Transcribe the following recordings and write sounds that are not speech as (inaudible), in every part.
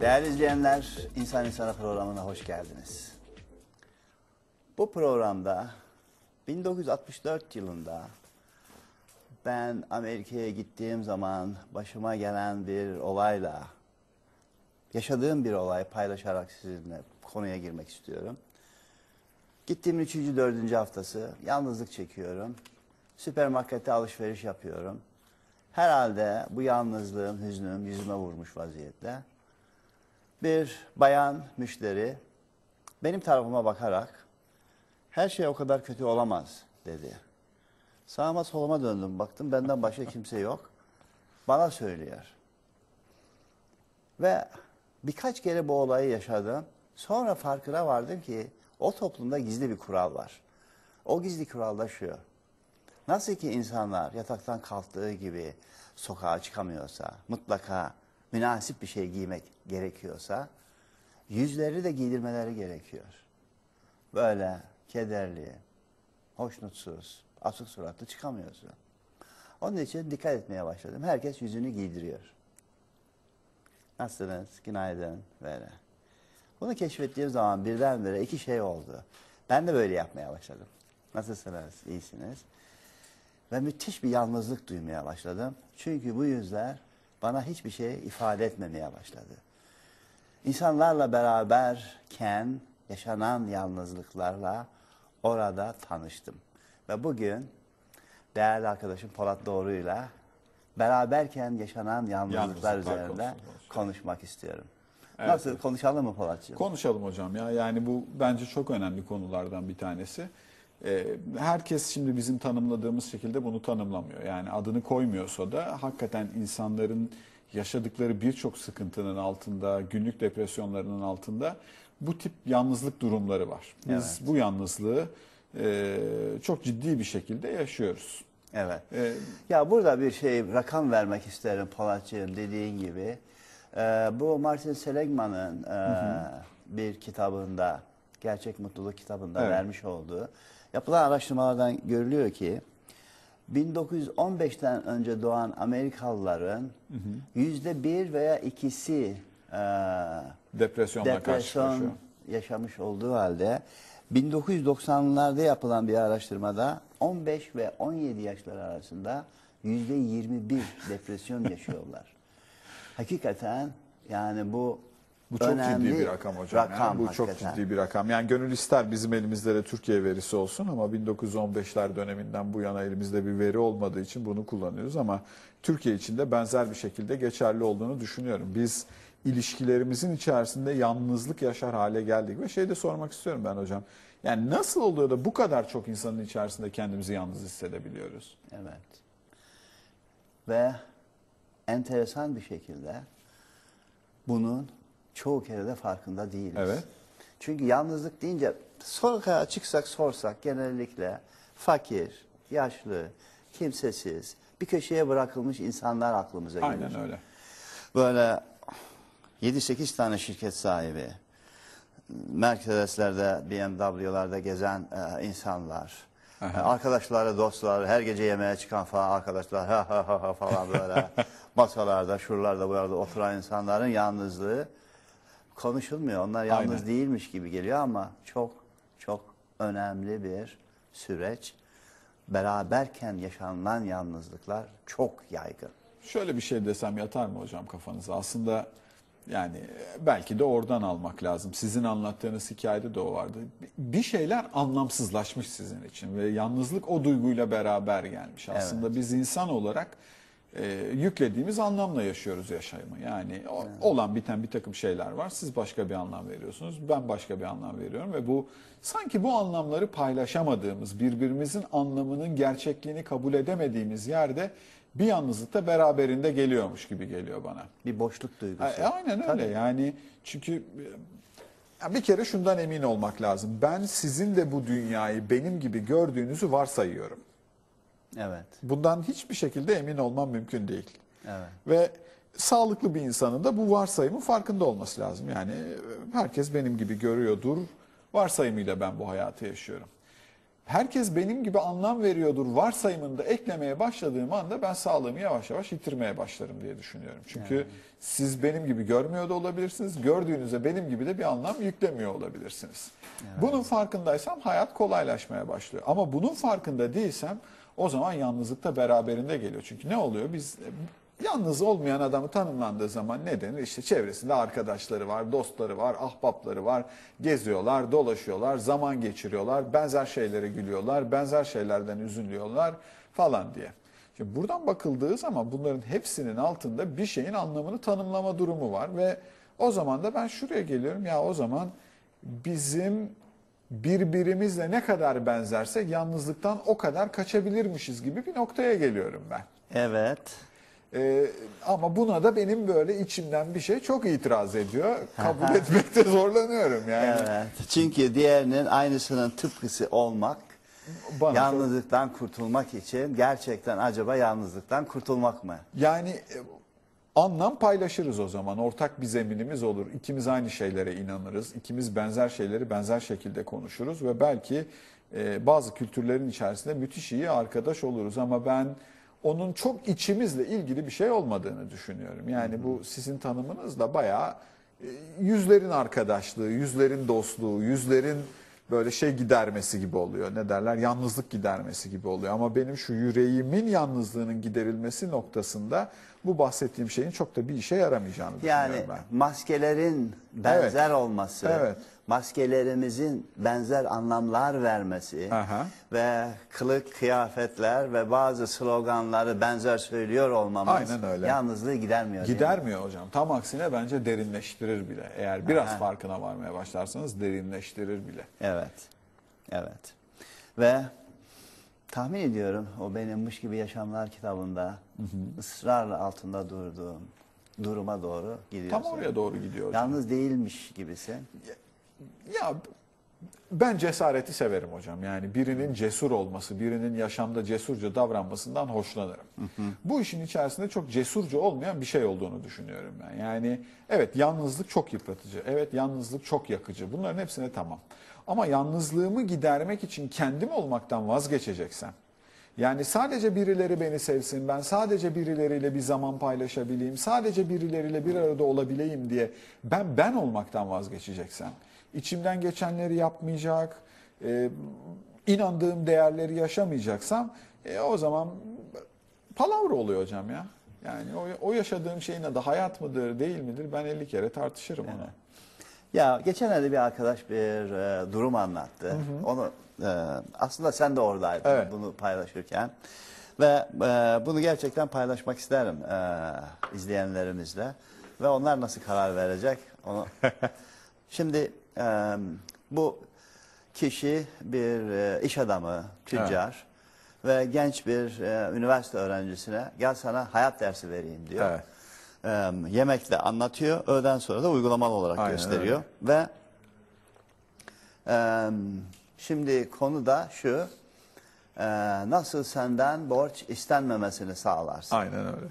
Değerli izleyenler, İnsan İnsana programına hoş geldiniz. Bu programda 1964 yılında ben Amerika'ya gittiğim zaman başıma gelen bir olayla, yaşadığım bir olay paylaşarak sizinle konuya girmek istiyorum. Gittiğim 3. 4. haftası yalnızlık çekiyorum. Süpermarkette alışveriş yapıyorum. Herhalde bu yalnızlığım, hüznüm yüzüme vurmuş vaziyette. Bir bayan müşteri benim tarafıma bakarak her şey o kadar kötü olamaz dedi. Sağıma soluma döndüm baktım benden başka kimse yok. Bana söylüyor. Ve birkaç kere bu olayı yaşadım. Sonra farkına vardım ki o toplumda gizli bir kural var. O gizli kural. Nasıl ki insanlar yataktan kalktığı gibi sokağa çıkamıyorsa, mutlaka münasip bir şey giymek gerekiyorsa, yüzleri de giydirmeleri gerekiyor. Böyle kederli, hoşnutsuz, asık suratlı çıkamıyorsun. Onun için dikkat etmeye başladım. Herkes yüzünü giydiriyor. Nasılsınız? Günaydın. Böyle. Bunu keşfettiğim zaman birdenbire iki şey oldu. Ben de böyle yapmaya başladım. Nasılsınız? İyisiniz. Ve müthiş bir yalnızlık duymaya başladım. Çünkü bu yüzler bana hiçbir şey ifade etmemeye başladı. İnsanlarla beraberken yaşanan yalnızlıklarla orada tanıştım. Ve bugün değerli arkadaşım Polat Doğru'yla beraberken yaşanan yalnızlıklar Yalnızlıklar üzerinde konuşmak istiyorum. Evet, Nasıl konuşalım mı Polatcığım? Konuşalım hocam ya. Yani bu bence çok önemli konulardan bir tanesi. Ee, herkes şimdi bizim tanımladığımız şekilde bunu tanımlamıyor. Yani adını koymuyorsa da hakikaten insanların yaşadıkları birçok sıkıntının altında, günlük depresyonlarının altında bu tip yalnızlık durumları var. Biz Evet. bu yalnızlığı e, çok ciddi bir şekilde yaşıyoruz. Evet. E, Ya burada bir şey rakam vermek isterim Polatcığım dediğin gibi. Ee, bu Martin Seligman'ın e, bir kitabında, Gerçek Mutluluk kitabında Evet. vermiş olduğu yapılan araştırmalardan görülüyor ki 1915'ten önce doğan Amerikalıların yüzde bir veya ikisi e, depresyonla depresyon yaşamış olduğu halde 1990'larda yapılan bir araştırmada 15 ve 17 yaşlar arasında yüzde 21 depresyon yaşıyorlar. (laughs) Hakikaten yani bu Bu çok önemli ciddi bir rakam hocam. yani. rakam Bu çok hakikaten. ciddi bir rakam. Yani gönül ister bizim elimizde de Türkiye verisi olsun ama 1915'ler döneminden bu yana elimizde bir veri olmadığı için bunu kullanıyoruz ama Türkiye için de benzer bir şekilde geçerli olduğunu düşünüyorum. Biz ilişkilerimizin içerisinde yalnızlık yaşar hale geldik ve şey de sormak istiyorum ben hocam. Yani nasıl oluyor da bu kadar çok insanın içerisinde kendimizi yalnız hissedebiliyoruz? Evet. Ve enteresan bir şekilde bunun çoğu kere de farkında değiliz. Evet. Çünkü yalnızlık deyince sokağa çıksak sorsak genellikle fakir, yaşlı, kimsesiz, bir köşeye bırakılmış insanlar aklımıza gelir. Aynen öyle. Böyle 7-8 tane şirket sahibi, Mercedes'lerde, BMW'larda gezen e, insanlar, e, arkadaşları, dostları, her gece yemeğe çıkan falan arkadaşlar ha ha ha ha falan böyle (laughs) masalarda, şuralarda, buralarda oturan insanların yalnızlığı konuşulmuyor. Onlar yalnız Aynen. değilmiş gibi geliyor ama çok çok önemli bir süreç. Beraberken yaşanılan yalnızlıklar çok yaygın. Şöyle bir şey desem yatar mı hocam kafanıza? Aslında yani e, belki de oradan almak lazım. Sizin anlattığınız hikayede de o vardı. Bir şeyler anlamsızlaşmış sizin için ve yalnızlık o duyguyla beraber gelmiş. Aslında biz insan olarak e, yüklediğimiz anlamla yaşıyoruz yaşamı. Yani o- olan biten bir takım şeyler var. Siz başka bir anlam veriyorsunuz. Ben başka bir anlam veriyorum ve bu sanki bu anlamları paylaşamadığımız, birbirimizin anlamının gerçekliğini kabul edemediğimiz yerde bir yalnızlık da beraberinde geliyormuş gibi geliyor bana. Bir boşluk duygusu. E, aynen öyle Tabii. yani çünkü e, bir kere şundan emin olmak lazım. Ben sizin de bu dünyayı benim gibi gördüğünüzü varsayıyorum. Evet. Bundan hiçbir şekilde emin olmam mümkün değil. Evet. Ve sağlıklı bir insanın da bu varsayımın farkında olması lazım. Yani e, herkes benim gibi görüyordur. Varsayımıyla ben bu hayatı yaşıyorum. Herkes benim gibi anlam veriyordur varsayımını da eklemeye başladığım anda ben sağlığımı yavaş yavaş yitirmeye başlarım diye düşünüyorum. Çünkü siz benim gibi görmüyor da olabilirsiniz. Gördüğünüzde benim gibi de bir anlam yüklemiyor olabilirsiniz. Bunun farkındaysam hayat kolaylaşmaya başlıyor. Ama bunun farkında değilsem o zaman yalnızlık da beraberinde geliyor. Çünkü ne oluyor? Biz Yalnız olmayan adamı tanımlandığı zaman ne denir? İşte çevresinde arkadaşları var, dostları var, ahbapları var. Geziyorlar, dolaşıyorlar, zaman geçiriyorlar, benzer şeylere gülüyorlar, benzer şeylerden üzülüyorlar falan diye. Şimdi buradan bakıldığı zaman bunların hepsinin altında bir şeyin anlamını tanımlama durumu var ve o zaman da ben şuraya geliyorum ya o zaman bizim birbirimizle ne kadar benzersek yalnızlıktan o kadar kaçabilirmişiz gibi bir noktaya geliyorum ben. Evet. Ee, ama buna da benim böyle içimden bir şey çok itiraz ediyor. (laughs) Kabul etmekte zorlanıyorum yani. Evet. Çünkü diğerinin aynısının tıpkısı olmak, Bana yalnızlıktan kurtulmak için gerçekten acaba yalnızlıktan kurtulmak mı? Yani e, anlam paylaşırız o zaman. Ortak bir zeminimiz olur. İkimiz aynı şeylere inanırız. İkimiz benzer şeyleri benzer şekilde konuşuruz ve belki e, bazı kültürlerin içerisinde müthiş iyi arkadaş oluruz ama ben onun çok içimizle ilgili bir şey olmadığını düşünüyorum. Yani bu sizin tanımınızla bayağı e, yüzlerin arkadaşlığı, yüzlerin dostluğu, yüzlerin böyle şey gidermesi gibi oluyor. Ne derler? Yalnızlık gidermesi gibi oluyor. Ama benim şu yüreğimin yalnızlığının giderilmesi noktasında bu bahsettiğim şeyin çok da bir işe yaramayacağını Yani düşünüyorum ben. maskelerin benzer Evet. olması, Evet. maskelerimizin benzer anlamlar vermesi Aha. ve kılık kıyafetler ve bazı sloganları benzer söylüyor olmamız Aynen öyle. yalnızlığı gidermiyor. değil mi? Gidermiyor hocam. Tam aksine bence derinleştirir bile. Eğer biraz Aha. farkına varmaya başlarsanız derinleştirir bile. Evet. Evet. Ve tahmin ediyorum o benimmiş gibi yaşamlar kitabında ısrarla altında durduğum duruma doğru gidiyorsun. Tam oraya doğru gidiyor hocam. Yalnız değilmiş gibisin. Ya ben cesareti severim hocam. Yani birinin cesur olması, birinin yaşamda cesurca davranmasından hoşlanırım. Bu işin içerisinde çok cesurca olmayan bir şey olduğunu düşünüyorum ben. Yani evet yalnızlık çok yıpratıcı. Evet yalnızlık çok yakıcı. Bunların hepsine tamam. Ama yalnızlığımı gidermek için kendim olmaktan vazgeçeceksem, yani sadece birileri beni sevsin, ben sadece birileriyle bir zaman paylaşabileyim, sadece birileriyle bir arada olabileyim diye ben ben olmaktan vazgeçeceksem, içimden geçenleri yapmayacak, e, inandığım değerleri yaşamayacaksam, e, o zaman palavra oluyor hocam ya. Yani o, o yaşadığım şeyin adı hayat mıdır, değil midir ben 50 kere tartışırım onu. Ya geçenlerde bir arkadaş bir e, durum anlattı. Onu e, aslında sen de oradaydın Evet. bunu paylaşırken ve e, bunu gerçekten paylaşmak isterim e, izleyenlerimizle ve onlar nasıl karar verecek onu. (laughs) Şimdi e, bu kişi bir e, iş adamı, tüccar ve genç bir e, üniversite öğrencisine gel sana hayat dersi vereyim diyor. Evet. E, yemekle anlatıyor, öğleden sonra da uygulamalı olarak Aynen gösteriyor. Ve e, şimdi konu da şu, e, nasıl senden borç istenmemesini sağlarsın. Aynen öyle.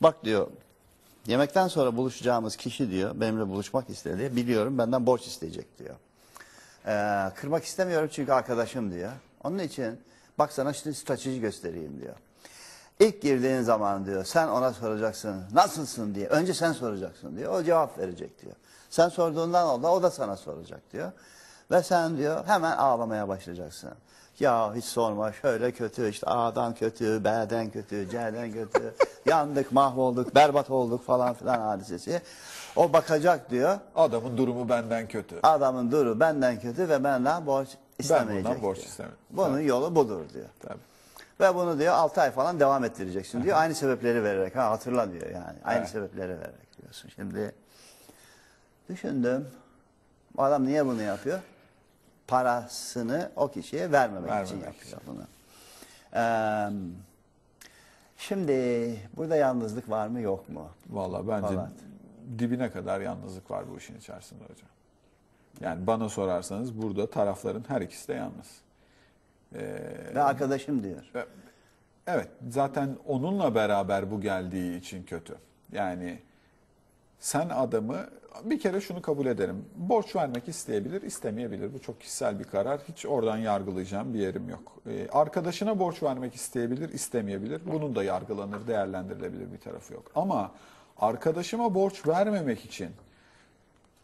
Bak diyor, yemekten sonra buluşacağımız kişi diyor, benimle buluşmak istedi, biliyorum benden borç isteyecek diyor. E, kırmak istemiyorum çünkü arkadaşım diyor. Onun için bak sana şimdi strateji göstereyim diyor. İlk girdiğin zaman diyor sen ona soracaksın nasılsın diye. Önce sen soracaksın diyor. O cevap verecek diyor. Sen sorduğundan oldu o da sana soracak diyor. Ve sen diyor hemen ağlamaya başlayacaksın. Ya hiç sorma şöyle kötü işte A'dan kötü, B'den kötü, C'den kötü. (laughs) yandık, mahvolduk, berbat olduk falan filan hadisesi. O bakacak diyor. Adamın durumu benden kötü. Adamın duru benden kötü ve benden borç istemeyecek. bundan borç istemem. Bunun yolu budur diyor. Tabii. Ve bunu diyor 6 ay falan devam ettireceksin diyor. Aynı sebepleri vererek. Ha hatırla diyor yani. Aynı Evet. sebepleri vererek diyorsun. Şimdi düşündüm. Bu adam niye bunu yapıyor? Parasını o kişiye vermemek, için Vermemek yapıyor bunu. Ee, şimdi burada yalnızlık var mı yok mu? Valla bence Falan. dibine kadar yalnızlık var bu işin içerisinde hocam. Yani bana sorarsanız burada tarafların her ikisi de yalnız. Ee, Ve arkadaşım diyor. ve- Evet, zaten onunla beraber bu geldiği için kötü. Yani sen adamı bir kere şunu kabul ederim. Borç vermek isteyebilir, istemeyebilir. Bu çok kişisel bir karar. Hiç oradan yargılayacağım bir yerim yok. Ee, arkadaşına borç vermek isteyebilir, istemeyebilir. Bunun da yargılanır, değerlendirilebilir bir tarafı yok. Ama arkadaşıma borç vermemek için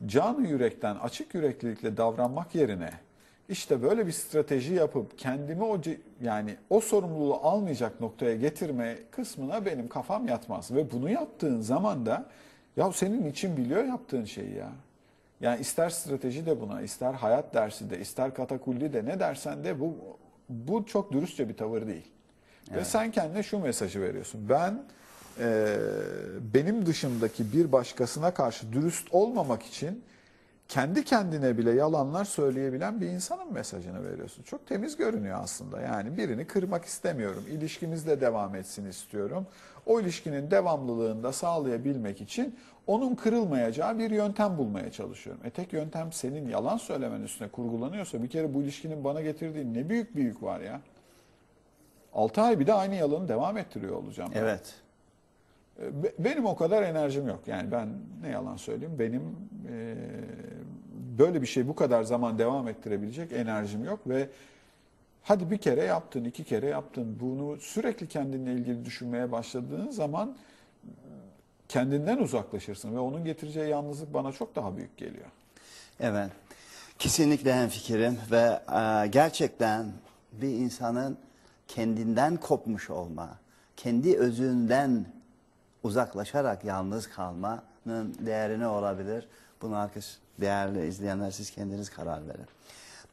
canı yürekten açık yüreklilikle davranmak yerine işte böyle bir strateji yapıp kendimi o yani o sorumluluğu almayacak noktaya getirme kısmına benim kafam yatmaz ve bunu yaptığın zaman da ya senin için biliyor yaptığın şeyi ya. Yani ister strateji de buna, ister hayat dersi de, ister katakulli de ne dersen de bu bu çok dürüstçe bir tavır değil. Ve sen kendine şu mesajı veriyorsun. Ben e, benim dışımdaki bir başkasına karşı dürüst olmamak için kendi kendine bile yalanlar söyleyebilen bir insanın mesajını veriyorsun. Çok temiz görünüyor aslında. Yani birini kırmak istemiyorum. İlişkimizle devam etsin istiyorum. O ilişkinin devamlılığını da sağlayabilmek için onun kırılmayacağı bir yöntem bulmaya çalışıyorum. E tek yöntem senin yalan söylemen üstüne kurgulanıyorsa bir kere bu ilişkinin bana getirdiği ne büyük büyük var ya. 6 ay bir de aynı yalanı devam ettiriyor olacağım. ben. Evet. Be- Benim o kadar enerjim yok. Yani ben ne yalan söyleyeyim benim e, böyle bir şey bu kadar zaman devam ettirebilecek enerjim yok ve hadi bir kere yaptın, iki kere yaptın. Bunu sürekli kendinle ilgili düşünmeye başladığın zaman kendinden uzaklaşırsın ve onun getireceği yalnızlık bana çok daha büyük geliyor. Evet. Kesinlikle hemfikirim ve e, gerçekten bir insanın kendinden kopmuş olma, kendi özünden uzaklaşarak yalnız kalmanın değeri ne olabilir? Bunu herkes değerli izleyenler siz kendiniz karar verin.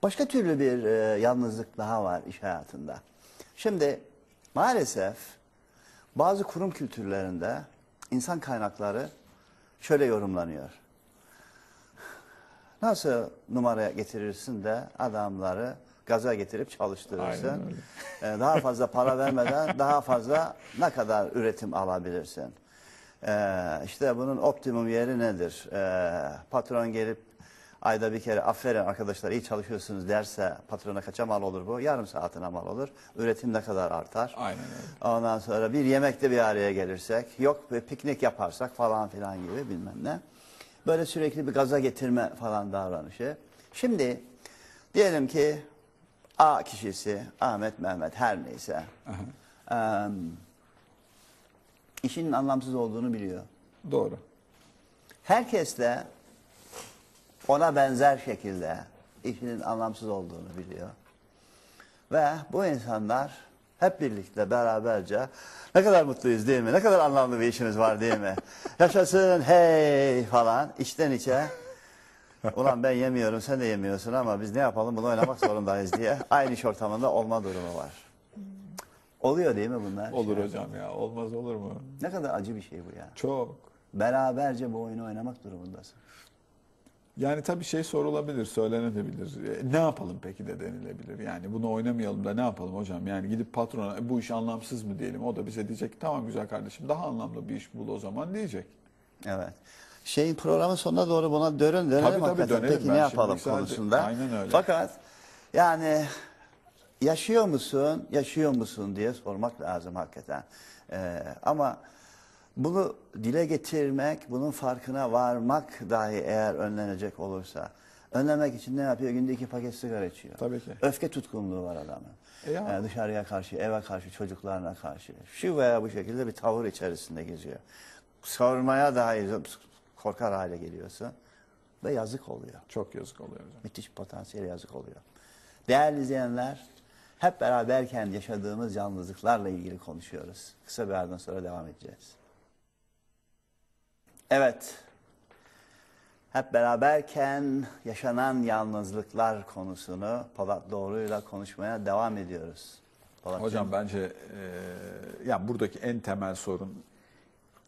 Başka türlü bir e, yalnızlık daha var iş hayatında. Şimdi maalesef bazı kurum kültürlerinde insan kaynakları şöyle yorumlanıyor. Nasıl numaraya getirirsin de adamları gaza getirip çalıştırırsın. Ee, Daha fazla para vermeden daha fazla ne kadar üretim alabilirsin. Ee, işte bunun optimum yeri nedir? Ee, patron gelip ayda bir kere aferin arkadaşlar iyi çalışıyorsunuz derse patrona kaça mal olur bu? Yarım saatine mal olur. Üretim ne kadar artar? Aynen öyle. Ondan sonra bir yemekte bir araya gelirsek, yok bir piknik yaparsak falan filan gibi bilmem ne. Böyle sürekli bir gaza getirme falan davranışı. Şimdi diyelim ki A kişisi, Ahmet, Mehmet her neyse. eee, işinin anlamsız olduğunu biliyor. Doğru. Herkes de ona benzer şekilde işinin anlamsız olduğunu biliyor. Ve bu insanlar hep birlikte beraberce ne kadar mutluyuz değil mi? Ne kadar anlamlı bir işimiz var değil mi? (laughs) Yaşasın hey falan içten içe. Ulan ben yemiyorum sen de yemiyorsun ama biz ne yapalım bunu oynamak zorundayız diye aynı iş ortamında olma durumu var. Oluyor değil mi bunlar? Olur hocam ya. Olmaz olur mu? Ne kadar acı bir şey bu ya. Çok. Beraberce bu oyunu oynamak durumundasın. Yani tabii şey sorulabilir, söylenebilir. E, ne yapalım peki de denilebilir. Yani bunu oynamayalım da ne yapalım hocam? Yani gidip patrona "E, bu iş anlamsız mı diyelim. O da bize diyecek tamam güzel kardeşim daha anlamlı bir iş bul o zaman diyecek. Evet. Şeyin programın sonuna doğru buna dönün dönelim Tabii, tabii, dönelim. Peki Ben ne yapalım sadece- konusunda. Aynen öyle. Fakat yani yaşıyor musun, yaşıyor musun diye sormak lazım hakikaten. Ee, ama bunu dile getirmek, bunun farkına varmak dahi eğer önlenecek olursa, önlemek için ne yapıyor? Günde iki paket sigara içiyor. Tabii ki. Öfke tutkunluğu var adamın. E ya. Ee, dışarıya karşı, eve karşı, çocuklarına karşı. Şu veya bu şekilde bir tavır içerisinde geziyor. Sormaya dahi korkar hale geliyorsun. Ve yazık oluyor. Çok yazık oluyor hocam. Müthiş potansiyel yazık oluyor. Değerli izleyenler, hep beraberken yaşadığımız yalnızlıklarla ilgili konuşuyoruz. Kısa bir aradan sonra devam edeceğiz. Evet, hep beraberken yaşanan yalnızlıklar konusunu Polat Doğru'yla konuşmaya devam ediyoruz. Polatcığım, Hocam bence e, yani buradaki en temel sorun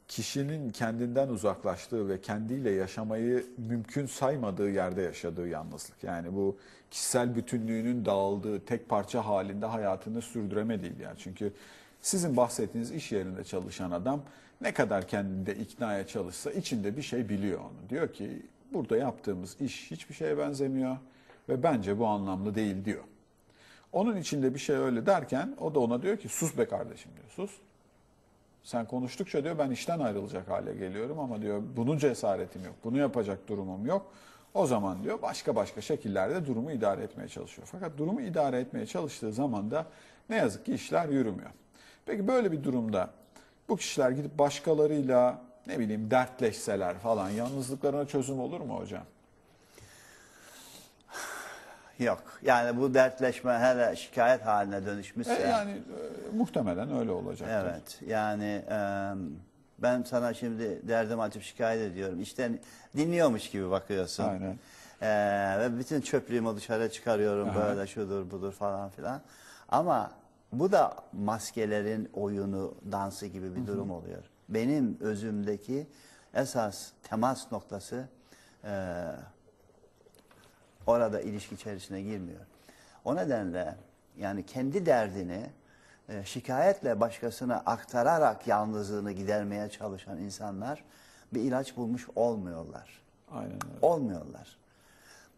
kişinin kendinden uzaklaştığı ve kendiyle yaşamayı mümkün saymadığı yerde yaşadığı yalnızlık. Yani bu kişisel bütünlüğünün dağıldığı tek parça halinde hayatını sürdüremediği bir yer. Çünkü sizin bahsettiğiniz iş yerinde çalışan adam ne kadar kendinde iknaya çalışsa içinde bir şey biliyor onu. Diyor ki burada yaptığımız iş hiçbir şeye benzemiyor ve bence bu anlamlı değil diyor. Onun içinde bir şey öyle derken o da ona diyor ki sus be kardeşim diyor sus. Sen konuştukça diyor ben işten ayrılacak hale geliyorum ama diyor bunun cesaretim yok. Bunu yapacak durumum yok. O zaman diyor başka başka şekillerde durumu idare etmeye çalışıyor. Fakat durumu idare etmeye çalıştığı zaman da ne yazık ki işler yürümüyor. Peki böyle bir durumda bu kişiler gidip başkalarıyla ne bileyim dertleşseler falan yalnızlıklarına çözüm olur mu hocam? Yok. Yani bu dertleşme hele şikayet haline dönüşmüşse. E, yani e, muhtemelen öyle olacak. Evet. Yani e, ben sana şimdi derdim açıp şikayet ediyorum. İşten dinliyormuş gibi bakıyorsun. Aynen. E, ve bütün çöplüğümü dışarı çıkarıyorum. Aha. Böyle şudur budur falan filan. Ama bu da maskelerin oyunu, dansı gibi bir durum oluyor. Benim özümdeki esas temas noktası e, orada ilişki içerisine girmiyor. O nedenle yani kendi derdini e, şikayetle başkasına aktararak yalnızlığını gidermeye çalışan insanlar bir ilaç bulmuş olmuyorlar. Aynen öyle. Olmuyorlar.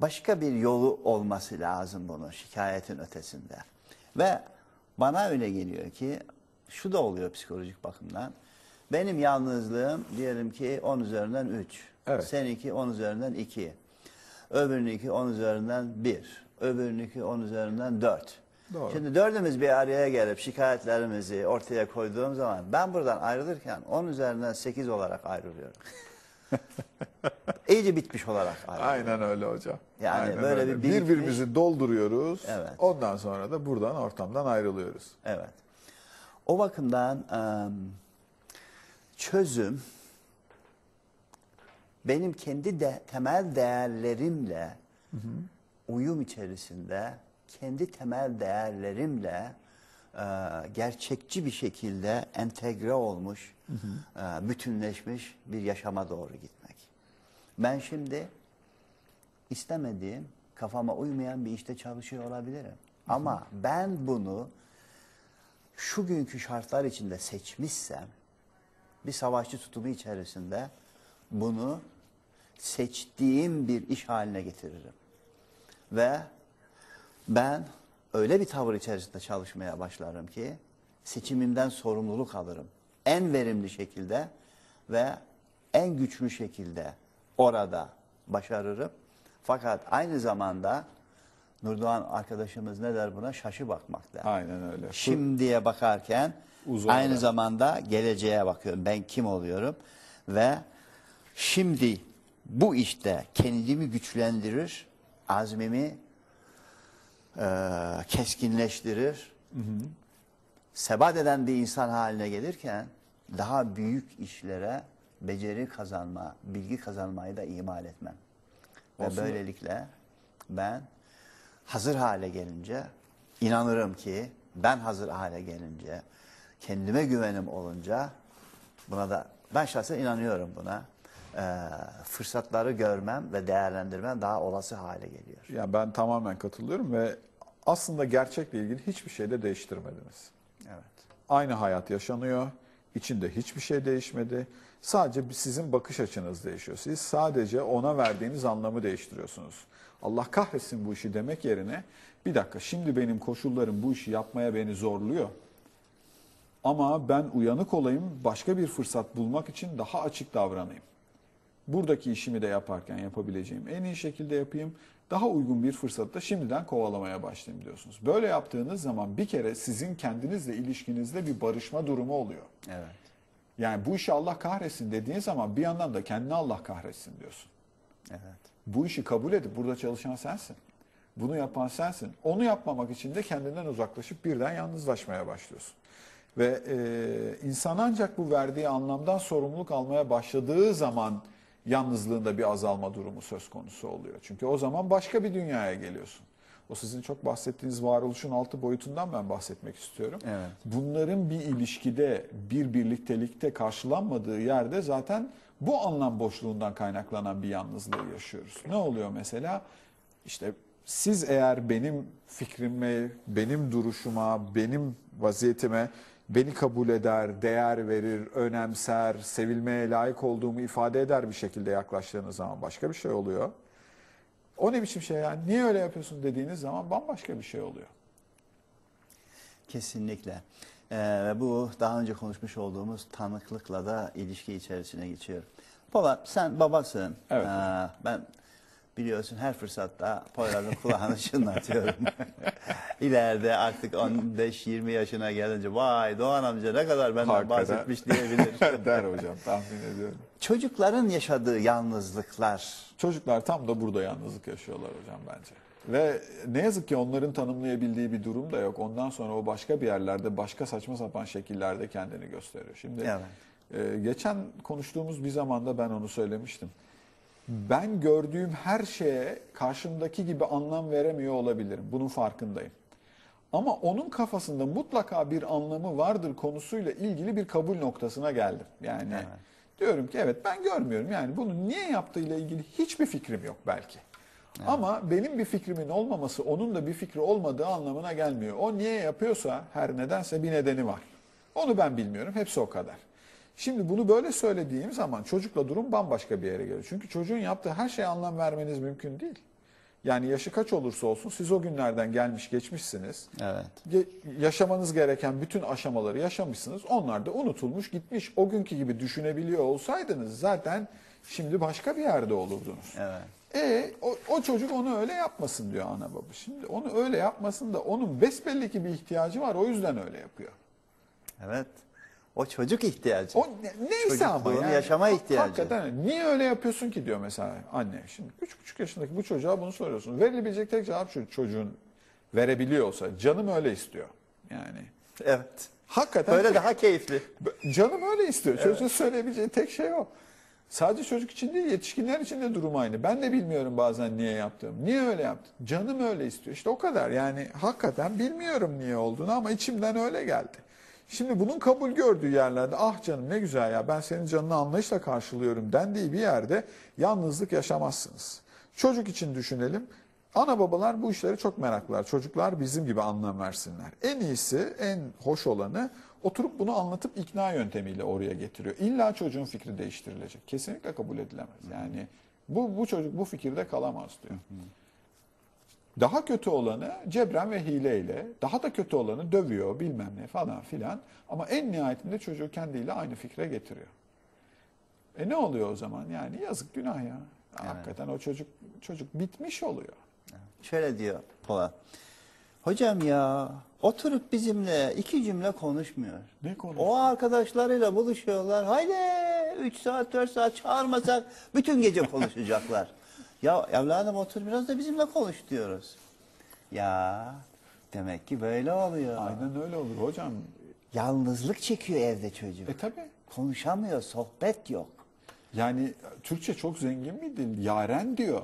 Başka bir yolu olması lazım bunun şikayetin ötesinde. Ve bana öyle geliyor ki şu da oluyor psikolojik bakımdan. Benim yalnızlığım diyelim ki 10 üzerinden 3. Evet. Seninki 10 üzerinden 2. Öbürününki 10 üzerinden 1. Öbürününki 10 üzerinden 4. Doğru. Şimdi dördümüz bir araya gelip şikayetlerimizi ortaya koyduğum zaman ben buradan ayrılırken 10 üzerinden 8 olarak ayrılıyorum. (laughs) İyice bitmiş olarak ayrılıyorum. Aynen öyle hocam. Yani Aynen böyle öyle. bir birikmiş- birbirimizi dolduruyoruz. Evet. Ondan sonra da buradan ortamdan ayrılıyoruz. Evet. O bakımdan çözüm benim kendi de, temel değerlerimle uyum içerisinde kendi temel değerlerimle e, gerçekçi bir şekilde entegre olmuş, e, bütünleşmiş bir yaşama doğru gitmek. Ben şimdi istemediğim, kafama uymayan bir işte çalışıyor olabilirim. Ama ben bunu şu günkü şartlar içinde seçmişsem bir savaşçı tutumu içerisinde bunu seçtiğim bir iş haline getiririm. Ve ben öyle bir tavır içerisinde çalışmaya başlarım ki seçimimden sorumluluk alırım. En verimli şekilde ve en güçlü şekilde orada başarırım. Fakat aynı zamanda Nurdoğan arkadaşımız ne der buna? Şaşı bakmak der. Aynen öyle. Şimdiye bakarken Uzağına. aynı zamanda geleceğe bakıyorum. Ben kim oluyorum? Ve şimdi bu işte kendimi güçlendirir, azmimi e, keskinleştirir. Sebat eden bir insan haline gelirken daha büyük işlere beceri kazanma, bilgi kazanmayı da ihmal etmem. Ve Aslında- böylelikle ben hazır hale gelince inanırım ki ben hazır hale gelince kendime güvenim olunca buna da ben şahsen inanıyorum buna. Ee, fırsatları görmem ve değerlendirmem daha olası hale geliyor. Ya ben tamamen katılıyorum ve aslında gerçekle ilgili hiçbir şey de değiştirmediniz. Evet. Aynı hayat yaşanıyor. İçinde hiçbir şey değişmedi. Sadece sizin bakış açınız değişiyor. Siz sadece ona verdiğiniz anlamı değiştiriyorsunuz. Allah kahretsin bu işi demek yerine bir dakika şimdi benim koşullarım bu işi yapmaya beni zorluyor. Ama ben uyanık olayım, başka bir fırsat bulmak için daha açık davranayım. Buradaki işimi de yaparken yapabileceğim en iyi şekilde yapayım. Daha uygun bir fırsatı da şimdiden kovalamaya başlayayım diyorsunuz. Böyle yaptığınız zaman bir kere sizin kendinizle ilişkinizde bir barışma durumu oluyor. Evet. Yani bu işi Allah kahretsin dediğin zaman bir yandan da kendini Allah kahretsin diyorsun. Evet. Bu işi kabul edip burada çalışan sensin. Bunu yapan sensin. Onu yapmamak için de kendinden uzaklaşıp birden yalnızlaşmaya başlıyorsun. Ve e, insan ancak bu verdiği anlamdan sorumluluk almaya başladığı zaman yalnızlığında bir azalma durumu söz konusu oluyor. Çünkü o zaman başka bir dünyaya geliyorsun. O sizin çok bahsettiğiniz varoluşun altı boyutundan ben bahsetmek istiyorum. Evet. Bunların bir ilişkide, bir birliktelikte karşılanmadığı yerde zaten bu anlam boşluğundan kaynaklanan bir yalnızlığı yaşıyoruz. Ne oluyor mesela? İşte siz eğer benim fikrime, benim duruşuma, benim vaziyetime beni kabul eder, değer verir, önemser, sevilmeye layık olduğumu ifade eder bir şekilde yaklaştığınız zaman başka bir şey oluyor. O ne biçim şey yani? Niye öyle yapıyorsun dediğiniz zaman bambaşka bir şey oluyor. Kesinlikle. Ee, bu daha önce konuşmuş olduğumuz tanıklıkla da ilişki içerisine geçiyor. Polat sen babasın. Evet. Ee, ben biliyorsun her fırsatta Poyraz'ın kulağını (laughs) çınlatıyorum. (laughs) İleride artık 15-20 yaşına gelince vay Doğan amca ne kadar benden Hakikaten. bahsetmiş diyebilir. (laughs) Der hocam tahmin ediyorum. Çocukların yaşadığı yalnızlıklar. Çocuklar tam da burada yalnızlık yaşıyorlar hocam bence. Ve ne yazık ki onların tanımlayabildiği bir durum da yok. Ondan sonra o başka bir yerlerde, başka saçma sapan şekillerde kendini gösteriyor. Şimdi Evet. e, geçen konuştuğumuz bir zamanda ben onu söylemiştim. Ben gördüğüm her şeye karşımdaki gibi anlam veremiyor olabilirim. Bunun farkındayım. Ama onun kafasında mutlaka bir anlamı vardır konusuyla ilgili bir kabul noktasına geldim. Yani Evet. diyorum ki evet ben görmüyorum. Yani bunu niye yaptığıyla ilgili hiçbir fikrim yok belki. Ama benim bir fikrimin olmaması onun da bir fikri olmadığı anlamına gelmiyor. O niye yapıyorsa her nedense bir nedeni var. Onu ben bilmiyorum. Hepsi o kadar. Şimdi bunu böyle söylediğim zaman çocukla durum bambaşka bir yere geliyor. Çünkü çocuğun yaptığı her şeye anlam vermeniz mümkün değil. Yani yaşı kaç olursa olsun siz o günlerden gelmiş geçmişsiniz. Evet. Ge- yaşamanız gereken bütün aşamaları yaşamışsınız. Onlar da unutulmuş gitmiş. O günkü gibi düşünebiliyor olsaydınız zaten şimdi başka bir yerde olurdunuz. Evet. E o, o çocuk onu öyle yapmasın diyor ana baba. Şimdi onu öyle yapmasın da onun besbelli ki bir ihtiyacı var. O yüzden öyle yapıyor. Evet. O çocuk ihtiyacı. O ne- neyse ama yani. yaşama ihtiyacı. Hakikaten niye öyle yapıyorsun ki diyor mesela anne. Şimdi üç buçuk yaşındaki bu çocuğa bunu soruyorsun. Verilebilecek tek cevap şu çocuğun verebiliyorsa canım öyle istiyor. Yani Evet. hakikaten Böyle daha keyifli. Canım öyle istiyor. Çocuğun söyleyebileceği tek şey o. Sadece çocuk için değil, yetişkinler için de durum aynı. Ben de bilmiyorum bazen niye yaptığım. Niye öyle yaptım? Canım öyle istiyor. İşte o kadar. Yani hakikaten bilmiyorum niye olduğunu ama içimden öyle geldi. Şimdi bunun kabul gördüğü yerlerde ah canım ne güzel ya ben senin canını anlayışla karşılıyorum dendiği bir yerde yalnızlık yaşamazsınız. Çocuk için düşünelim. Ana babalar bu işleri çok meraklılar. Çocuklar bizim gibi anlam versinler. En iyisi, en hoş olanı oturup bunu anlatıp ikna yöntemiyle oraya getiriyor. İlla çocuğun fikri değiştirilecek. Kesinlikle kabul edilemez. Yani bu, bu çocuk bu fikirde kalamaz diyor. Daha kötü olanı cebren ve hileyle, daha da kötü olanı dövüyor bilmem ne falan filan. Ama en nihayetinde çocuğu kendiyle aynı fikre getiriyor. E ne oluyor o zaman? Yani yazık günah ya. Hakikaten o çocuk çocuk bitmiş oluyor. Şöyle diyor Polat. Hocam ya oturup bizimle iki cümle konuşmuyor. Ne konu? O arkadaşlarıyla buluşuyorlar. Haydi 3 saat 4 saat çağırmasak bütün gece konuşacaklar. (laughs) ya evladım otur biraz da bizimle konuş diyoruz. Ya demek ki böyle oluyor. Aynen öyle olur hocam. Yalnızlık çekiyor evde çocuk. E tabi. Konuşamıyor, sohbet yok. Yani Türkçe çok zengin bir dil. Yaren diyor.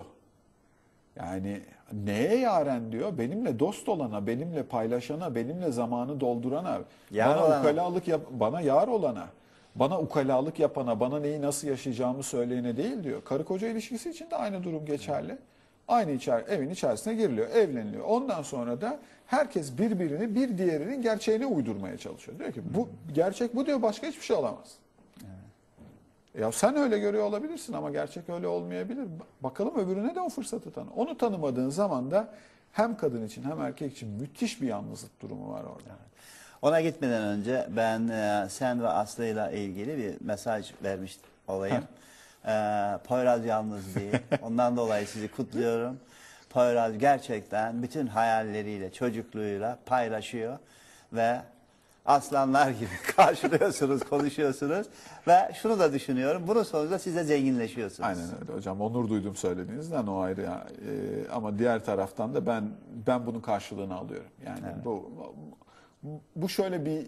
Yani neye yaren diyor? Benimle dost olana, benimle paylaşana, benimle zamanı doldurana, Yar bana olana. ukalalık yap, bana yar olana, bana ukalalık yapana, bana neyi nasıl yaşayacağımı söyleyene değil diyor. Karı koca ilişkisi için de aynı durum geçerli. Aynı içer, evin içerisine giriliyor, evleniliyor. Ondan sonra da herkes birbirini bir diğerinin gerçeğine uydurmaya çalışıyor. Diyor ki bu gerçek bu diyor başka hiçbir şey olamaz. Ya sen öyle görüyor olabilirsin ama gerçek öyle olmayabilir. Ba- Bakalım öbürüne de o fırsatı tanı. Onu tanımadığın zaman da hem kadın için hem erkek için müthiş bir yalnızlık durumu var orada. Ona gitmeden önce ben e, sen ve Aslı ile ilgili bir mesaj vermiş olayım. E, Poyraz yalnız değil. Ondan dolayı sizi kutluyorum. Poyraz gerçekten bütün hayalleriyle, çocukluğuyla paylaşıyor ve aslanlar gibi (laughs) karşılıyorsunuz, konuşuyorsunuz ve şunu da düşünüyorum. Bunun sonucunda siz de zenginleşiyorsunuz. Aynen öyle hocam. Onur duydum söylediğinizden o ayrı. Ee, ama diğer taraftan da ben ben bunun karşılığını alıyorum. Yani bu bu şöyle bir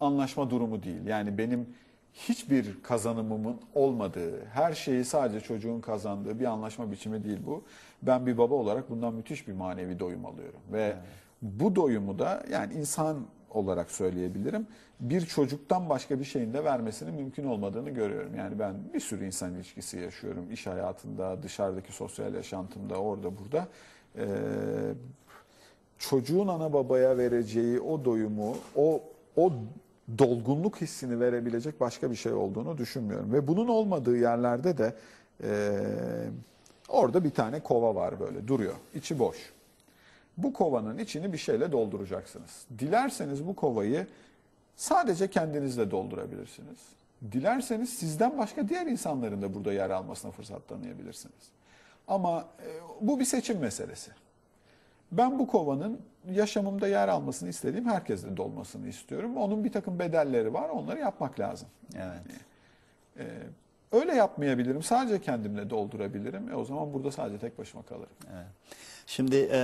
anlaşma durumu değil. Yani benim hiçbir kazanımımın olmadığı, her şeyi sadece çocuğun kazandığı bir anlaşma biçimi değil bu. Ben bir baba olarak bundan müthiş bir manevi doyum alıyorum ve bu doyumu da yani insan olarak söyleyebilirim. Bir çocuktan başka bir şeyin de vermesinin mümkün olmadığını görüyorum. Yani ben bir sürü insan ilişkisi yaşıyorum. iş hayatında, dışarıdaki sosyal yaşantımda, orada burada. Ee, çocuğun ana babaya vereceği o doyumu, o o dolgunluk hissini verebilecek başka bir şey olduğunu düşünmüyorum. Ve bunun olmadığı yerlerde de e, orada bir tane kova var böyle duruyor. içi boş. Bu kovanın içini bir şeyle dolduracaksınız. Dilerseniz bu kovayı sadece kendinizle doldurabilirsiniz. Dilerseniz sizden başka diğer insanların da burada yer almasına fırsat tanıyabilirsiniz. Ama e, bu bir seçim meselesi. Ben bu kovanın yaşamımda yer almasını istediğim herkesle dolmasını istiyorum. Onun bir takım bedelleri var, onları yapmak lazım. Evet. Ee, öyle yapmayabilirim, sadece kendimle doldurabilirim. E, o zaman burada sadece tek başıma kalırım. Evet. Şimdi e,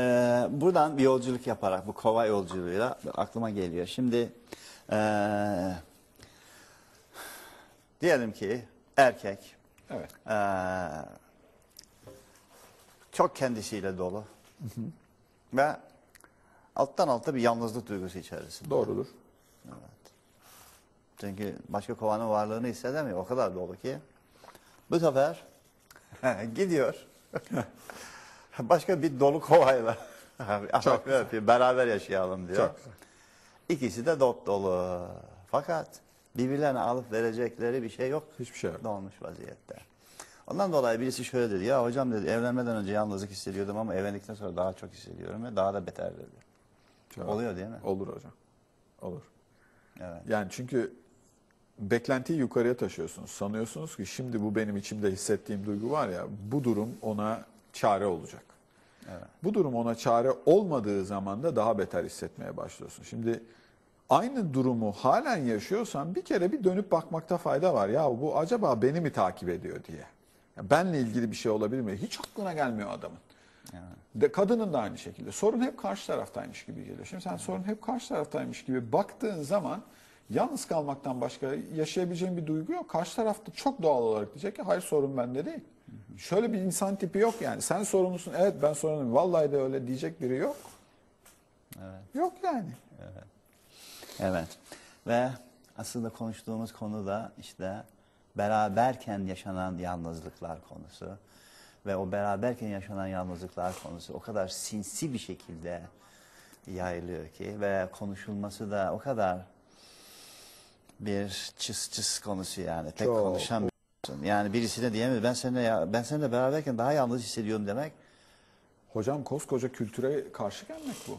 buradan bir yolculuk yaparak bu kova yolculuğuyla aklıma geliyor. Şimdi e, diyelim ki erkek Evet, e, çok kendisiyle dolu ve alttan alta bir yalnızlık duygusu içerisinde. doğrudur. Çünkü başka kovanın varlığını hissedemiyor. O kadar dolu ki. Bu sefer (laughs) gidiyor. (laughs) başka bir dolu kovayla Çok beraber yaşayalım diyor. Çok. İkisi de dop dolu. Fakat birbirlerine alıp verecekleri bir şey yok. Hiçbir şey yok. Dolmuş vaziyette. Ondan dolayı birisi şöyle dedi. Ya hocam dedi evlenmeden önce yalnızlık hissediyordum ama evlendikten sonra daha çok hissediyorum ve daha da beter dedi. Çok- Oluyor değil mi? Olur hocam. Olur. Evet. Yani çünkü beklentiyi yukarıya taşıyorsunuz. Sanıyorsunuz ki şimdi bu benim içimde hissettiğim duygu var ya bu durum ona çare olacak. Evet. Bu durum ona çare olmadığı zaman da daha beter hissetmeye başlıyorsun. Şimdi aynı durumu halen yaşıyorsan bir kere bir dönüp bakmakta fayda var. Ya bu acaba beni mi takip ediyor diye. Ya benle ilgili bir şey olabilir mi? Hiç aklına gelmiyor adamın. De kadının da aynı şekilde. Sorun hep karşı taraftaymış gibi geliyor. Şimdi sen sorun hep karşı taraftaymış gibi baktığın zaman yalnız kalmaktan başka yaşayabileceğin bir duygu yok. Karşı tarafta çok doğal olarak diyecek ki hayır sorun bende değil. Şöyle bir insan tipi yok yani. Sen sorumlusun. Evet ben sorumluyum. Vallahi de öyle diyecek biri yok. Evet. Yok yani. Evet. Ve aslında konuştuğumuz konu da işte beraberken yaşanan yalnızlıklar konusu. Ve o beraberken yaşanan yalnızlıklar konusu o kadar sinsi bir şekilde yayılıyor ki ve konuşulması da o kadar bir çıs çıs konusu yani. Tek Çok. konuşan bir yani birisi de diyemez ben seninle ya, ben seninle beraberken daha yalnız hissediyorum demek. Hocam koskoca kültüre karşı gelmek bu.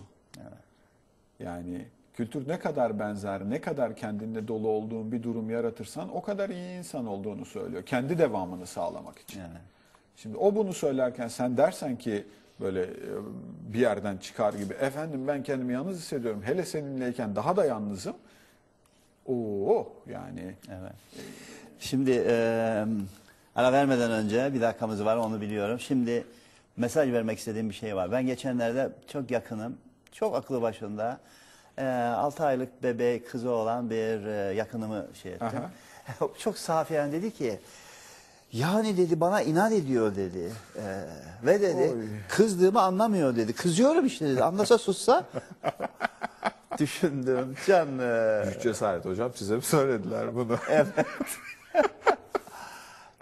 Yani kültür ne kadar benzer, ne kadar kendinde dolu olduğun bir durum yaratırsan o kadar iyi insan olduğunu söylüyor. Kendi devamını sağlamak için. Yani. Şimdi o bunu söylerken sen dersen ki böyle e, bir yerden çıkar gibi efendim ben kendimi yalnız hissediyorum. Hele seninleyken daha da yalnızım. Oo yani Evet. Şimdi e, ara vermeden önce bir dakikamız var onu biliyorum. Şimdi mesaj vermek istediğim bir şey var. Ben geçenlerde çok yakınım, çok aklı başında e, 6 aylık bebeği kızı olan bir e, yakınımı şey ettim. (laughs) çok safiyen dedi ki yani dedi bana inat ediyor dedi. E, ve dedi Oy. kızdığımı anlamıyor dedi. Kızıyorum işte dedi. Anlasa sussa. (laughs) Düşündüm canım. güç cesaret hocam size mi söylediler bunu? (laughs)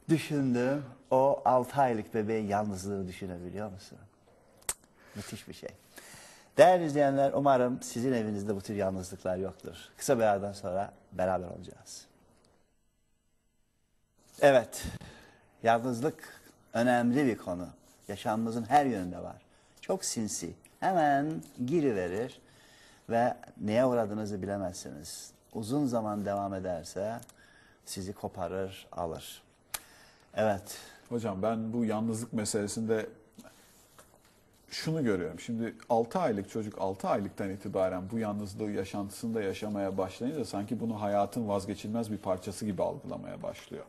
Düşündüm. O 6 aylık bebeğin yalnızlığı düşünebiliyor musun? Müthiş bir şey. Değerli izleyenler umarım sizin evinizde bu tür yalnızlıklar yoktur. Kısa bir aradan sonra beraber olacağız. Evet, yalnızlık önemli bir konu. Yaşamımızın her yönünde var. Çok sinsi. Hemen giriverir ve neye uğradığınızı bilemezsiniz. Uzun zaman devam ederse sizi koparır, alır. Evet, Hocam ben bu yalnızlık meselesinde şunu görüyorum. Şimdi 6 aylık çocuk 6 aylıktan itibaren bu yalnızlığı yaşantısında yaşamaya başlayınca sanki bunu hayatın vazgeçilmez bir parçası gibi algılamaya başlıyor.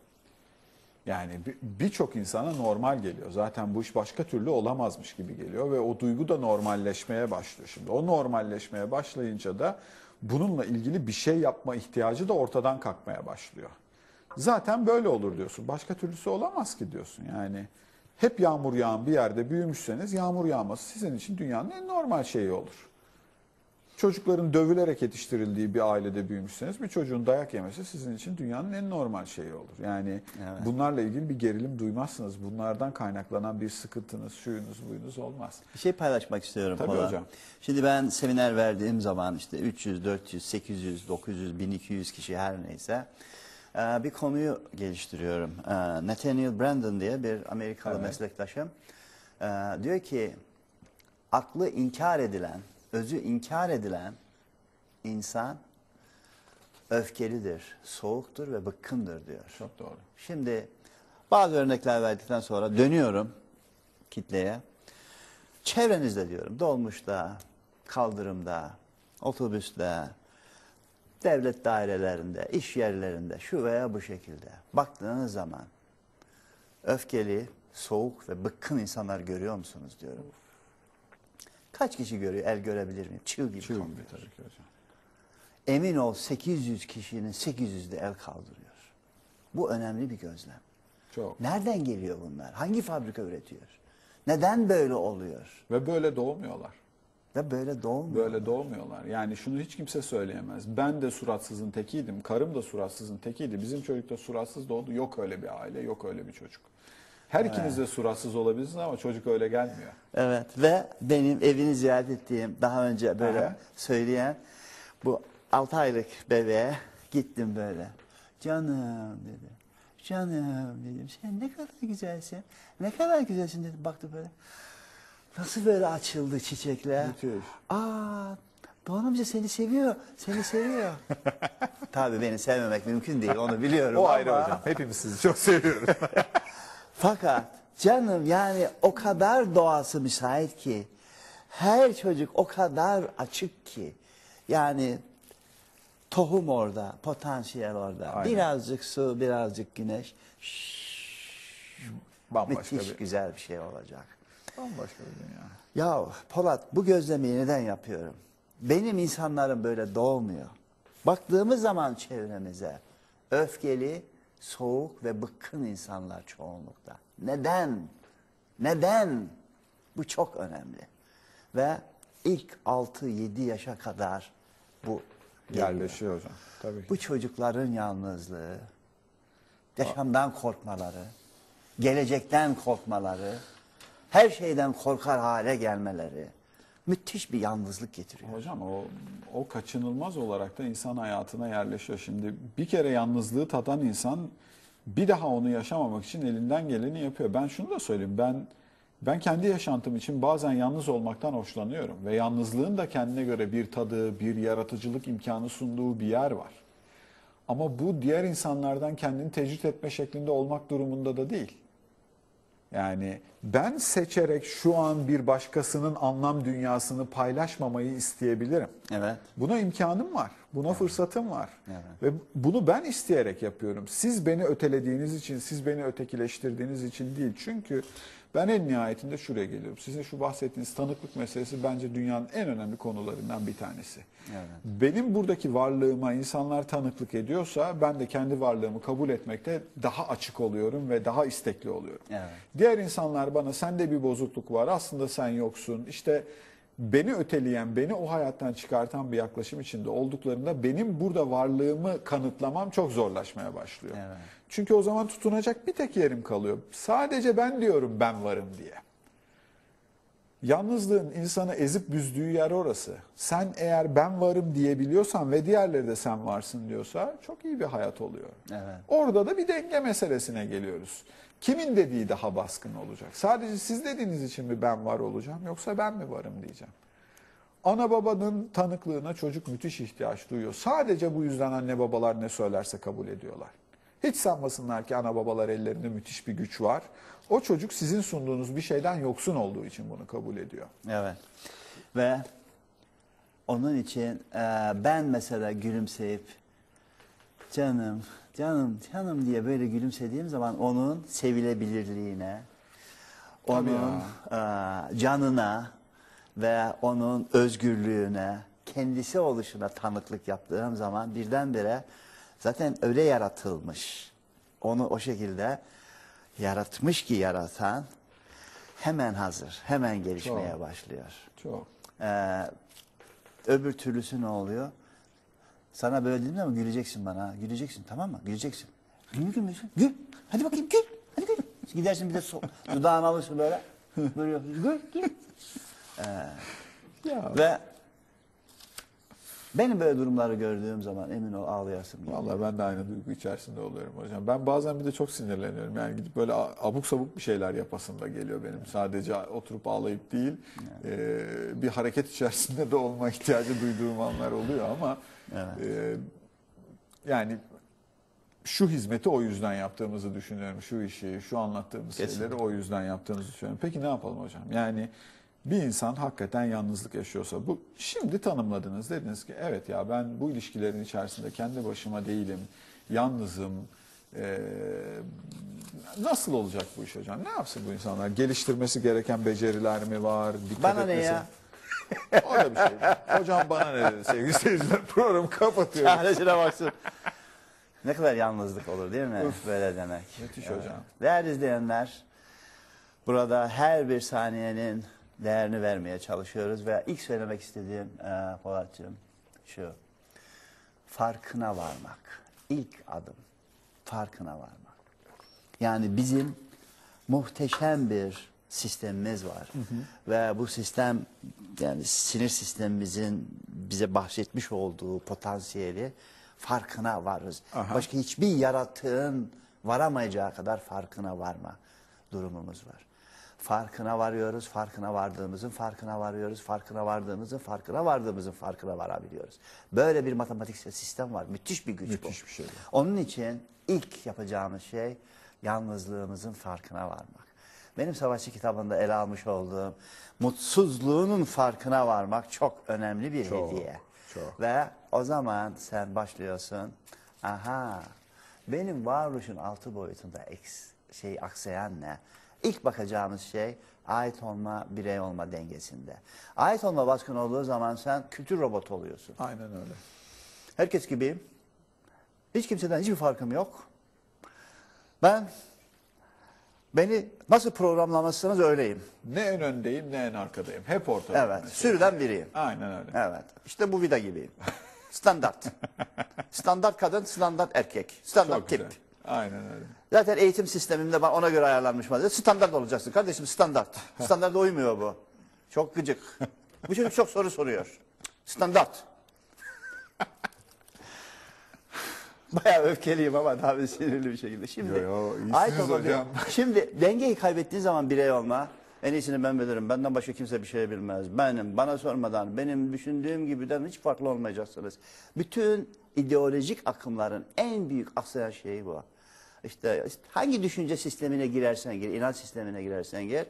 Yani bir- birçok insana normal geliyor. Zaten bu iş başka türlü olamazmış gibi geliyor ve o duygu da normalleşmeye başlıyor. Şimdi o normalleşmeye başlayınca da bununla ilgili bir şey yapma ihtiyacı da ortadan kalkmaya başlıyor. Zaten böyle olur diyorsun. Başka türlüsü olamaz ki diyorsun. Yani hep yağmur yağan bir yerde büyümüşseniz yağmur yağması sizin için dünyanın en normal şeyi olur. Çocukların dövülerek yetiştirildiği bir ailede büyümüşseniz bir çocuğun dayak yemesi sizin için dünyanın en normal şeyi olur. Yani Evet. bunlarla ilgili bir gerilim duymazsınız. Bunlardan kaynaklanan bir sıkıntınız, şuyunuz, buyunuz olmaz. bir şey paylaşmak istiyorum. Tabii Polat. hocam. Şimdi ben seminer verdiğim zaman işte 300, 400, 800, 900, 1200 kişi her neyse bir konuyu geliştiriyorum. E, Nathaniel Brandon diye bir Amerikalı Evet. meslektaşım e, diyor ki aklı inkar edilen, özü inkar edilen insan öfkelidir, soğuktur ve bıkkındır diyor. Çok doğru. Şimdi bazı örnekler verdikten sonra dönüyorum kitleye. Çevrenizde diyorum dolmuşta, kaldırımda, otobüste, devlet dairelerinde, iş yerlerinde şu veya bu şekilde baktığınız zaman öfkeli, soğuk ve bıkkın insanlar görüyor musunuz diyorum. Kaç kişi görüyor? El görebilir miyim? Çığ gibi Çığ gibi tabii ki hocam. Emin ol 800 kişinin 800'de el kaldırıyor. Bu önemli bir gözlem. Çok. Nereden geliyor bunlar? Hangi fabrika üretiyor? Neden böyle oluyor? Ve böyle doğmuyorlar. Ve böyle doğmuyor. Böyle doğmuyorlar. Yani şunu hiç kimse söyleyemez. Ben de suratsızın tekiydim. Karım da suratsızın tekiydi. Bizim çocuk da suratsız doğdu. Yok öyle bir aile, yok öyle bir çocuk. Her ikiniz de suratsız olabilirsiniz ama çocuk öyle gelmiyor. Evet ve benim evini ziyaret ettiğim daha önce böyle Aha. söyleyen bu 6 aylık bebeğe gittim böyle. Canım dedi. Canım dedim. Sen ne kadar güzelsin. Ne kadar güzelsin dedim. Baktı böyle. Nasıl böyle açıldı çiçekler. Müthiş. Aa Doğan amca seni seviyor. Seni seviyor. (laughs) Tabii beni sevmemek mümkün değil. Onu biliyorum ama. Hepimiz sizi çok seviyoruz. (laughs) Fakat canım yani o kadar doğası müsait ki her çocuk o kadar açık ki yani tohum orada, potansiyel orada. Aynen. Birazcık su, birazcık güneş. Bambaşka Müthiş bir, güzel bir şey olacak. Bambaşka bir dünya. Ya Polat bu gözlemeyi neden yapıyorum? Benim insanlarım böyle doğmuyor. Baktığımız zaman çevremize öfkeli, soğuk ve bıkkın insanlar çoğunlukta. Neden? Neden? Bu çok önemli. Ve ilk 6-7 yaşa kadar bu geliyor. Yerleşiyor hocam. Tabii ki. Bu çocukların yalnızlığı, yaşamdan korkmaları, gelecekten korkmaları, her şeyden korkar hale gelmeleri müthiş bir yalnızlık getiriyor. Hocam o, o kaçınılmaz olarak da insan hayatına yerleşiyor. Şimdi bir kere yalnızlığı tadan insan bir daha onu yaşamamak için elinden geleni yapıyor. Ben şunu da söyleyeyim. Ben ben kendi yaşantım için bazen yalnız olmaktan hoşlanıyorum ve yalnızlığın da kendine göre bir tadı, bir yaratıcılık imkanı sunduğu bir yer var. Ama bu diğer insanlardan kendini tecrit etme şeklinde olmak durumunda da değil. Yani ben seçerek şu an bir başkasının anlam dünyasını paylaşmamayı isteyebilirim. Evet. Buna imkanım var. Buna fırsatım var. Evet. Ve bunu ben isteyerek yapıyorum. Siz beni ötelediğiniz için, siz beni ötekileştirdiğiniz için değil. Çünkü ben en nihayetinde şuraya geliyorum. Sizin şu bahsettiğiniz tanıklık meselesi bence dünyanın en önemli konularından bir tanesi. Evet. Benim buradaki varlığıma insanlar tanıklık ediyorsa ben de kendi varlığımı kabul etmekte daha açık oluyorum ve daha istekli oluyorum. Evet. Diğer insanlar bana sende bir bozukluk var aslında sen yoksun işte beni öteleyen beni o hayattan çıkartan bir yaklaşım içinde olduklarında benim burada varlığımı kanıtlamam çok zorlaşmaya başlıyor. Evet. Çünkü o zaman tutunacak bir tek yerim kalıyor. Sadece ben diyorum ben varım diye. Yalnızlığın insanı ezip büzdüğü yer orası. Sen eğer ben varım diyebiliyorsan ve diğerleri de sen varsın diyorsa çok iyi bir hayat oluyor. Evet. Orada da bir denge meselesine geliyoruz. Kimin dediği daha baskın olacak? Sadece siz dediğiniz için mi ben var olacağım yoksa ben mi varım diyeceğim. Ana babanın tanıklığına çocuk müthiş ihtiyaç duyuyor. Sadece bu yüzden anne babalar ne söylerse kabul ediyorlar. Hiç sanmasınlar ki ana babalar ellerinde müthiş bir güç var. O çocuk sizin sunduğunuz bir şeyden yoksun olduğu için bunu kabul ediyor. Evet. Ve onun için e, ben mesela gülümseyip canım, canım, canım diye böyle gülümsediğim zaman onun sevilebilirliğine, onun e, canına ve onun özgürlüğüne, kendisi oluşuna tanıklık yaptığım zaman birdenbire zaten öyle yaratılmış. Onu o şekilde yaratmış ki yaratan hemen hazır, hemen gelişmeye Çok. başlıyor. Çok. Ee, öbür türlüsü ne oluyor? Sana böyle dedim ama güleceksin bana. Güleceksin tamam mı? Güleceksin. Niye gülmüyorsun? Gül. Hadi bakayım gül. Hadi gül. Gidersin bir de so (laughs) dudağını alırsın böyle. Böyle. Gül. Gül. (laughs) Ya Ve Benim böyle durumları gördüğüm zaman emin ol ağlayasım geliyor. Vallahi ben de aynı duygu içerisinde oluyorum hocam. Ben bazen bir de çok sinirleniyorum. Yani gidip böyle abuk sabuk bir şeyler yapasım da geliyor benim. Sadece oturup ağlayıp değil, e, bir hareket içerisinde de olma ihtiyacı duyduğum anlar oluyor ama Evet. e, yani şu hizmeti o yüzden yaptığımızı düşünüyorum. Şu işi, şu anlattığımız Kesinlikle. şeyleri o yüzden yaptığımızı düşünüyorum. Peki ne yapalım hocam? Yani bir insan hakikaten yalnızlık yaşıyorsa bu şimdi tanımladınız dediniz ki evet ya ben bu ilişkilerin içerisinde kendi başıma değilim, yalnızım. Ee, nasıl olacak bu iş hocam? Ne yapsın bu insanlar? Geliştirmesi gereken beceriler mi var? Dikkat Bana ne etmesi- ya? (laughs) O da bir şey. Hocam bana ne dedi sevgili seyirciler? Programı kapatıyorum. Çaresine baksın. ne kadar yalnızlık olur değil mi? Böyle demek. Müthiş hocam. Değerli izleyenler, burada her bir saniyenin değerini vermeye çalışıyoruz ve ilk söylemek istediğim e, Polatcığım şu. Farkına varmak. İlk adım. Farkına varmak. Yani bizim muhteşem bir sistemimiz var. Ve bu sistem yani sinir sistemimizin bize bahsetmiş olduğu potansiyeli farkına varız. Aha. Başka hiçbir yaratığın varamayacağı kadar farkına varma durumumuz var. Farkına varıyoruz, farkına vardığımızın farkına varıyoruz, farkına vardığımızın farkına vardığımızın farkına varabiliyoruz. Böyle bir matematiksel sistem var. Müthiş bir güç bu. Müthiş bir şey. Onun için ilk yapacağımız şey yalnızlığımızın farkına varmak. Benim Savaşçı kitabında ele almış olduğum mutsuzluğunun farkına varmak çok önemli bir Çok, hediye. çok. Ve o zaman sen başlıyorsun. Aha benim varoluşun altı boyutunda eks, şey aksayan ne? İlk bakacağımız şey ait olma, birey olma dengesinde. Ait olma baskın olduğu zaman sen kültür robotu oluyorsun. Aynen öyle. Herkes gibiyim. Hiç kimseden hiçbir farkım yok. Ben beni nasıl programlamışsınız öyleyim. Ne en öndeyim ne en arkadayım. Hep ortada. Evet. Sürüden biriyim. Aynen öyle. Evet. İşte bu vida gibiyim. Standart. (laughs) standart kadın, standart erkek. Standart Çok tip. güzel. Aynen öyle. Zaten eğitim sistemimde ona göre ayarlanmış vaziyette. Standart olacaksın kardeşim standart. (laughs) Standarda uymuyor bu. Çok gıcık. (laughs) Bu çocuk çok soru soruyor. Standart. (laughs) Bayağı öfkeliyim ama daha bir sinirli bir şekilde. Şimdi Yo, yo, iyisiniz olma- hocam. Şimdi dengeyi kaybettiğin zaman birey olma. En iyisini ben bilirim. Benden başka kimse bir şey bilmez. Benim, bana sormadan, benim düşündüğüm gibiden hiç farklı olmayacaksınız. Bütün ideolojik akımların en büyük aksayan şeyi bu. İşte hangi düşünce sistemine girersen gir, inanç sistemine girersen gir.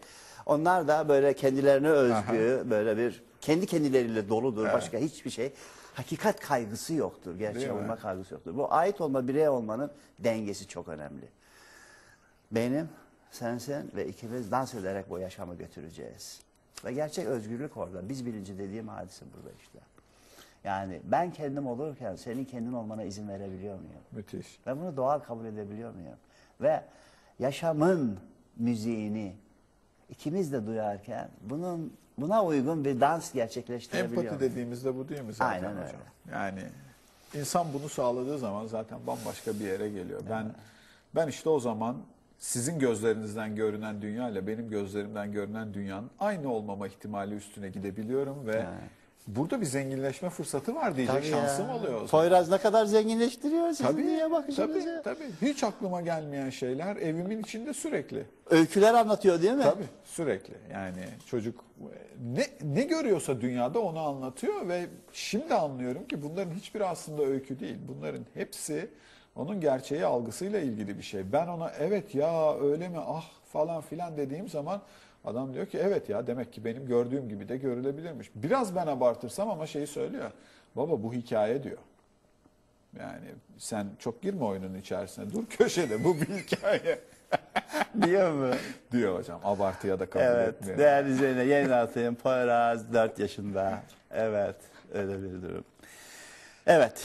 Onlar da böyle kendilerine özgü, böyle bir kendi kendileriyle doludur. Başka hiçbir şey. Hakikat kaygısı yoktur. Gerçek olma kaygısı yoktur. Bu ait olma, birey olmanın dengesi çok önemli. Benim, sensin ve ikimiz dans ederek bu yaşamı götüreceğiz. Ve gerçek özgürlük orada. Biz bilinci dediğim hadise burada işte. Yani ben kendim olurken senin kendin olmana izin verebiliyor muyum? Müthiş. Ve bunu doğal kabul edebiliyor muyum? Ve yaşamın müziğini ikimiz de duyarken bunun buna uygun bir dans gerçekleştirebiliyor Empati muyum? dediğimizde bu değil mi zaten Aynen hocam? öyle. Yani insan bunu sağladığı zaman zaten bambaşka bir yere geliyor. Ben ben işte o zaman sizin gözlerinizden görünen dünya ile benim gözlerimden görünen dünyanın aynı olmama ihtimali üstüne gidebiliyorum ve burada bir zenginleşme fırsatı var diyecek Tabii şansım ya. oluyor o zaman. Poyraz ne kadar zenginleştiriyor sizin Tabii, dünya bakışınızı. tabii, tabii. Hiç aklıma gelmeyen şeyler evimin içinde sürekli. Öyküler anlatıyor değil mi? Tabii sürekli. Yani çocuk ne ne görüyorsa dünyada onu anlatıyor ve şimdi anlıyorum ki bunların hiçbiri aslında öykü değil. Bunların hepsi onun gerçeği algısıyla ilgili bir şey. Ben ona evet ya öyle mi ah falan filan dediğim zaman adam diyor ki evet ya demek ki benim gördüğüm gibi de görülebilirmiş. Biraz ben abartırsam ama şeyi söylüyor. Baba bu hikaye diyor. Yani sen çok girme oyunun içerisine. Dur köşede bu bir hikaye (laughs) Diyor mu? diyor hocam. Abartıya da kabul Evet. etmiyor. Değerli izleyenler yeni atayım. Poyraz 4 yaşında. Evet. Öyle bir durum. Evet.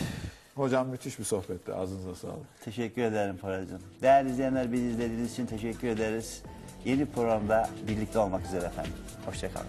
Hocam müthiş bir sohbetti. Ağzınıza sağlık. Teşekkür ederim Poyraz'cığım. Değerli izleyenler bizi izlediğiniz için teşekkür ederiz. Yeni programda birlikte olmak üzere efendim. Hoşçakalın.